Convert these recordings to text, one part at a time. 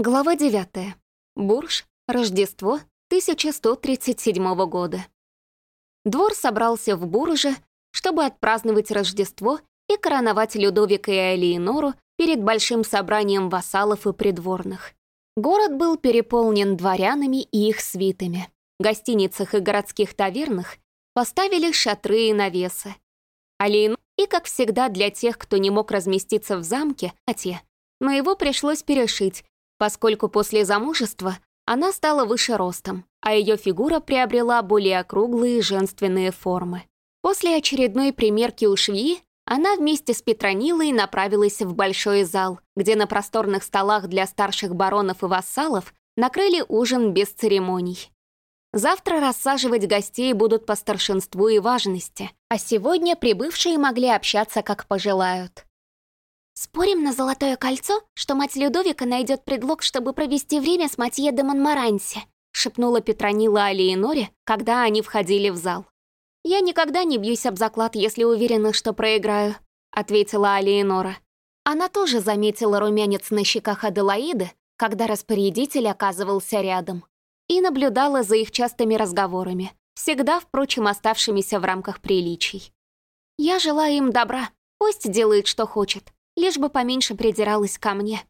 Глава 9. Бурж. Рождество 1137 года. Двор собрался в Бурже, чтобы отпраздновать Рождество и короновать Людовика и Элеонору перед большим собранием вассалов и придворных. Город был переполнен дворянами и их свитами. В гостиницах и городских тавернах поставили шатры и навесы. Алиен и, как всегда, для тех, кто не мог разместиться в замке, а те, но его пришлось перешить, поскольку после замужества она стала выше ростом, а ее фигура приобрела более округлые женственные формы. После очередной примерки у швеи она вместе с Петронилой направилась в большой зал, где на просторных столах для старших баронов и вассалов накрыли ужин без церемоний. Завтра рассаживать гостей будут по старшинству и важности, а сегодня прибывшие могли общаться как пожелают. «Спорим на золотое кольцо, что мать Людовика найдет предлог, чтобы провести время с Матье де Монмаранси», шепнула Петронила Алиеноре, когда они входили в зал. «Я никогда не бьюсь об заклад, если уверена, что проиграю», ответила Алиенора. Она тоже заметила румянец на щеках Аделаиды, когда распорядитель оказывался рядом, и наблюдала за их частыми разговорами, всегда, впрочем, оставшимися в рамках приличий. «Я желаю им добра, пусть делает, что хочет лишь бы поменьше придиралась ко мне.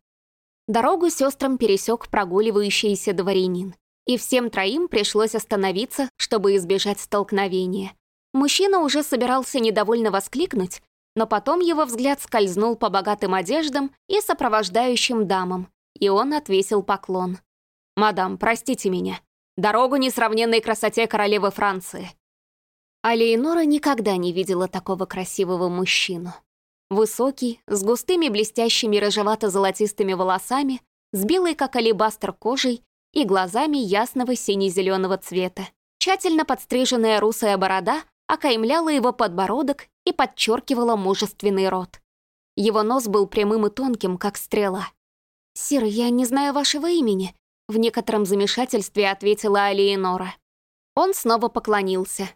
Дорогу сестрам пересек прогуливающийся дворянин, и всем троим пришлось остановиться, чтобы избежать столкновения. Мужчина уже собирался недовольно воскликнуть, но потом его взгляд скользнул по богатым одеждам и сопровождающим дамам, и он отвесил поклон. «Мадам, простите меня. Дорогу несравненной красоте королевы Франции». А никогда не видела такого красивого мужчину. Высокий, с густыми блестящими рыжевато-золотистыми волосами, с белой как алебастр кожей и глазами ясного сине-зеленого цвета. Тщательно подстриженная русая борода окаймляла его подбородок и подчеркивала мужественный рот. Его нос был прямым и тонким, как стрела. «Сир, я не знаю вашего имени», — в некотором замешательстве ответила Алиенора. Он снова поклонился.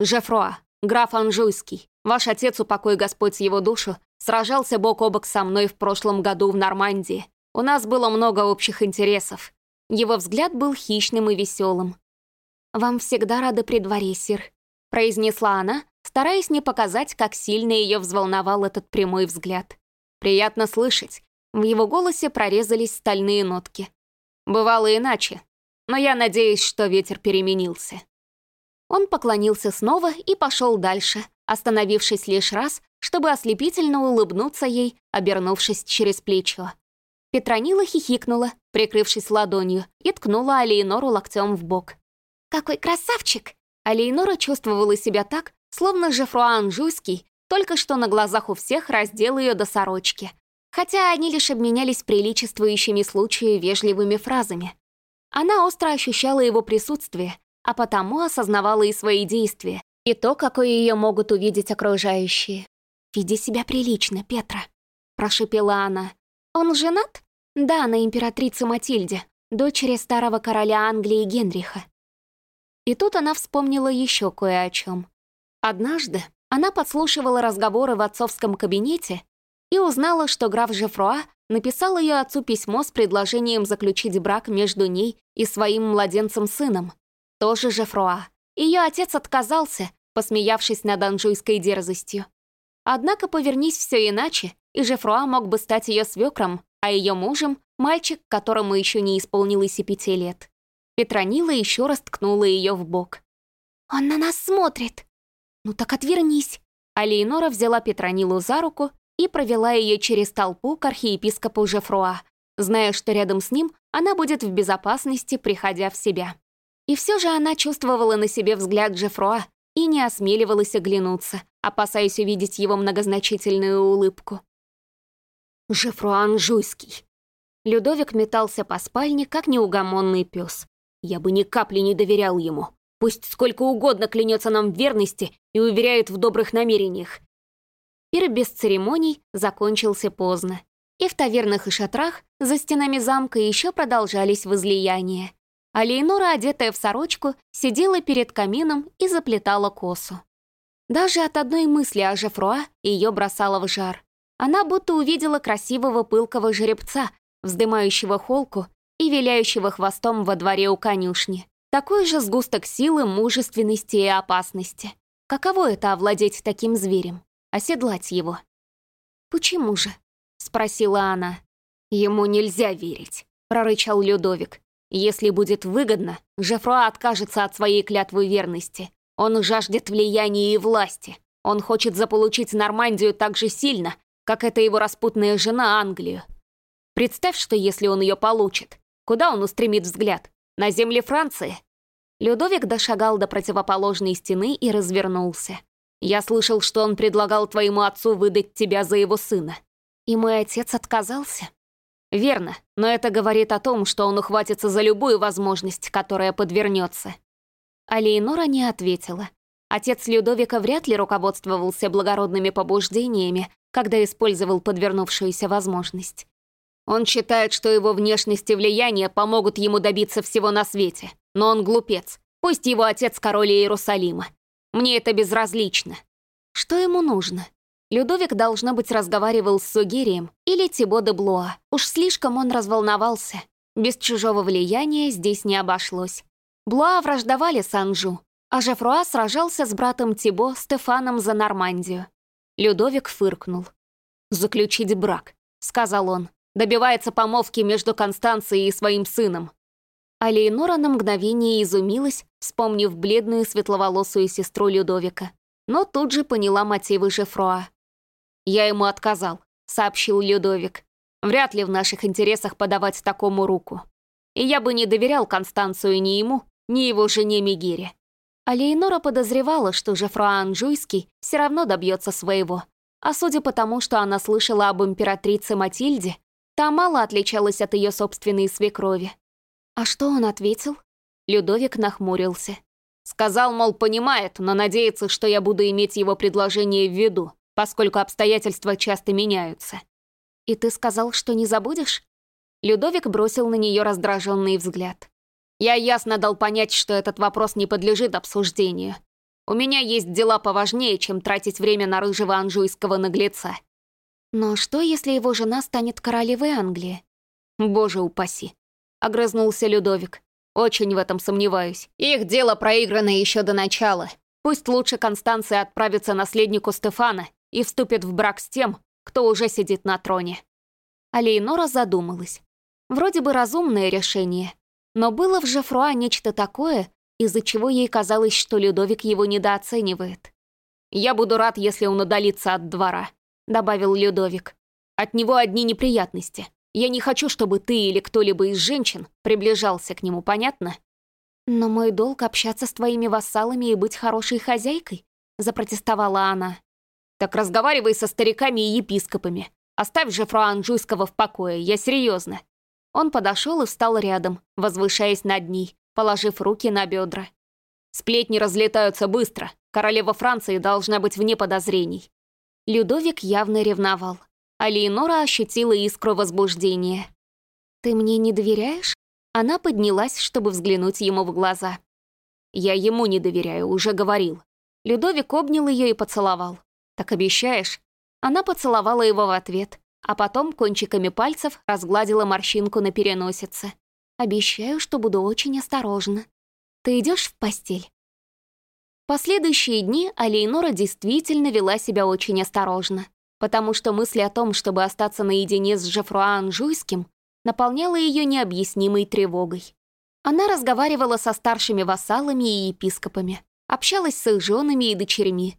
«Жефруа, граф Анжуйский. Ваш отец, упокой Господь его душу, сражался бок о бок со мной в прошлом году в Нормандии. У нас было много общих интересов. Его взгляд был хищным и веселым. «Вам всегда рада при дворе, сир», — произнесла она, стараясь не показать, как сильно ее взволновал этот прямой взгляд. «Приятно слышать». В его голосе прорезались стальные нотки. «Бывало иначе, но я надеюсь, что ветер переменился». Он поклонился снова и пошел дальше, остановившись лишь раз, чтобы ослепительно улыбнуться ей, обернувшись через плечо. Петронила хихикнула, прикрывшись ладонью, и ткнула Алиенору локтем в бок. «Какой красавчик!» Алиенора чувствовала себя так, словно Жефруа Анжуйский только что на глазах у всех раздел ее до сорочки, хотя они лишь обменялись приличествующими случаю вежливыми фразами. Она остро ощущала его присутствие, а потому осознавала и свои действия, и то, какое ее могут увидеть окружающие. «Веди себя прилично, Петра», — прошепела она. «Он женат?» «Да, на императрице Матильде, дочери старого короля Англии Генриха». И тут она вспомнила еще кое о чем. Однажды она подслушивала разговоры в отцовском кабинете и узнала, что граф Жефруа написал ее отцу письмо с предложением заключить брак между ней и своим младенцем-сыном, тоже Жефруа. Ее отец отказался, посмеявшись над анжуйской дерзостью. Однако повернись все иначе, и Жефруа мог бы стать ее свекром, а ее мужем — мальчик, которому еще не исполнилось и пяти лет. Петронила еще раз ткнула ее в бок. «Он на нас смотрит!» «Ну так отвернись!» А взяла Петронилу за руку и провела ее через толпу к архиепископу Жефруа, зная, что рядом с ним она будет в безопасности, приходя в себя. И все же она чувствовала на себе взгляд Джеффруа и не осмеливалась оглянуться, опасаясь увидеть его многозначительную улыбку. «Жефруа Анжуйский!» Людовик метался по спальне, как неугомонный пес. «Я бы ни капли не доверял ему. Пусть сколько угодно клянется нам в верности и уверяет в добрых намерениях». Пир без церемоний закончился поздно. И в тавернах и шатрах за стенами замка еще продолжались возлияния а Лейнора, одетая в сорочку, сидела перед камином и заплетала косу. Даже от одной мысли о Жефруа ее бросала в жар. Она будто увидела красивого пылкого жеребца, вздымающего холку и виляющего хвостом во дворе у конюшни. Такой же сгусток силы, мужественности и опасности. Каково это овладеть таким зверем? Оседлать его? «Почему же?» — спросила она. «Ему нельзя верить», — прорычал Людовик. «Если будет выгодно, Жефруа откажется от своей клятвы верности. Он жаждет влияния и власти. Он хочет заполучить Нормандию так же сильно, как эта его распутная жена Англию. Представь, что если он ее получит, куда он устремит взгляд? На земли Франции?» Людовик дошагал до противоположной стены и развернулся. «Я слышал, что он предлагал твоему отцу выдать тебя за его сына. И мой отец отказался?» «Верно, но это говорит о том, что он ухватится за любую возможность, которая подвернется». А Лейнора не ответила. Отец Людовика вряд ли руководствовался благородными побуждениями, когда использовал подвернувшуюся возможность. Он считает, что его внешность и влияние помогут ему добиться всего на свете. Но он глупец. Пусть его отец король Иерусалима. Мне это безразлично. Что ему нужно? Людовик, должно быть, разговаривал с Сугирием или Тибо де Блуа. Уж слишком он разволновался. Без чужого влияния здесь не обошлось. Блуа враждовали с Анжу, а Жефруа сражался с братом Тибо Стефаном за Нормандию. Людовик фыркнул. «Заключить брак», — сказал он. «Добивается помолвки между Констанцией и своим сыном». А Лейнора на мгновение изумилась, вспомнив бледную светловолосую сестру Людовика. Но тут же поняла мотивы Жефруа. «Я ему отказал», — сообщил Людовик. «Вряд ли в наших интересах подавать такому руку. И я бы не доверял Констанцию ни ему, ни его жене Мегере». А Лейнора подозревала, что Жефруа Анжуйский все равно добьется своего. А судя по тому, что она слышала об императрице Матильде, та мало отличалась от ее собственной свекрови. А что он ответил? Людовик нахмурился. Сказал, мол, понимает, но надеется, что я буду иметь его предложение в виду поскольку обстоятельства часто меняются. И ты сказал, что не забудешь? Людовик бросил на нее раздраженный взгляд. Я ясно дал понять, что этот вопрос не подлежит обсуждению. У меня есть дела поважнее, чем тратить время на рыжего анжуйского наглеца. Но что, если его жена станет королевой Англии? Боже упаси. Огрызнулся Людовик. Очень в этом сомневаюсь. Их дело проиграно еще до начала. Пусть лучше Констанция отправится наследнику Стефана и вступит в брак с тем, кто уже сидит на троне. А задумалась. Вроде бы разумное решение, но было в Жефруа нечто такое, из-за чего ей казалось, что Людовик его недооценивает. «Я буду рад, если он удалится от двора», — добавил Людовик. «От него одни неприятности. Я не хочу, чтобы ты или кто-либо из женщин приближался к нему, понятно?» «Но мой долг — общаться с твоими вассалами и быть хорошей хозяйкой», — запротестовала она. Так разговаривай со стариками и епископами. Оставь же фрау Анжуйского в покое, я серьезно. Он подошел и встал рядом, возвышаясь над ней, положив руки на бедра. Сплетни разлетаются быстро. Королева Франции должна быть вне подозрений. Людовик явно ревновал, а Леонора ощутила искру возбуждения. «Ты мне не доверяешь?» Она поднялась, чтобы взглянуть ему в глаза. «Я ему не доверяю, уже говорил». Людовик обнял ее и поцеловал. «Так обещаешь?» Она поцеловала его в ответ, а потом кончиками пальцев разгладила морщинку на переносице. «Обещаю, что буду очень осторожна. Ты идешь в постель?» Последующие дни Алейнора действительно вела себя очень осторожно, потому что мысль о том, чтобы остаться наедине с Жефруа Анжуйским, наполняла ее необъяснимой тревогой. Она разговаривала со старшими вассалами и епископами, общалась с их женами и дочерьми,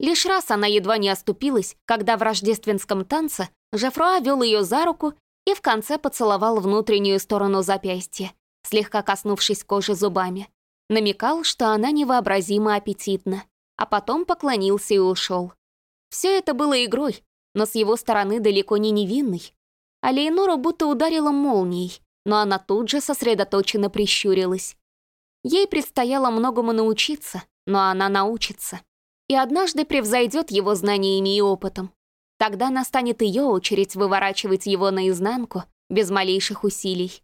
Лишь раз она едва не оступилась, когда в рождественском танце Жефруа вел ее за руку и в конце поцеловал внутреннюю сторону запястья, слегка коснувшись кожи зубами. Намекал, что она невообразимо аппетитна, а потом поклонился и ушел. Все это было игрой, но с его стороны далеко не невинной. А Лейнору будто ударила молнией, но она тут же сосредоточенно прищурилась. Ей предстояло многому научиться, но она научится и однажды превзойдет его знаниями и опытом. Тогда настанет ее очередь выворачивать его наизнанку без малейших усилий.